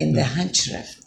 in the hmm. Handschrift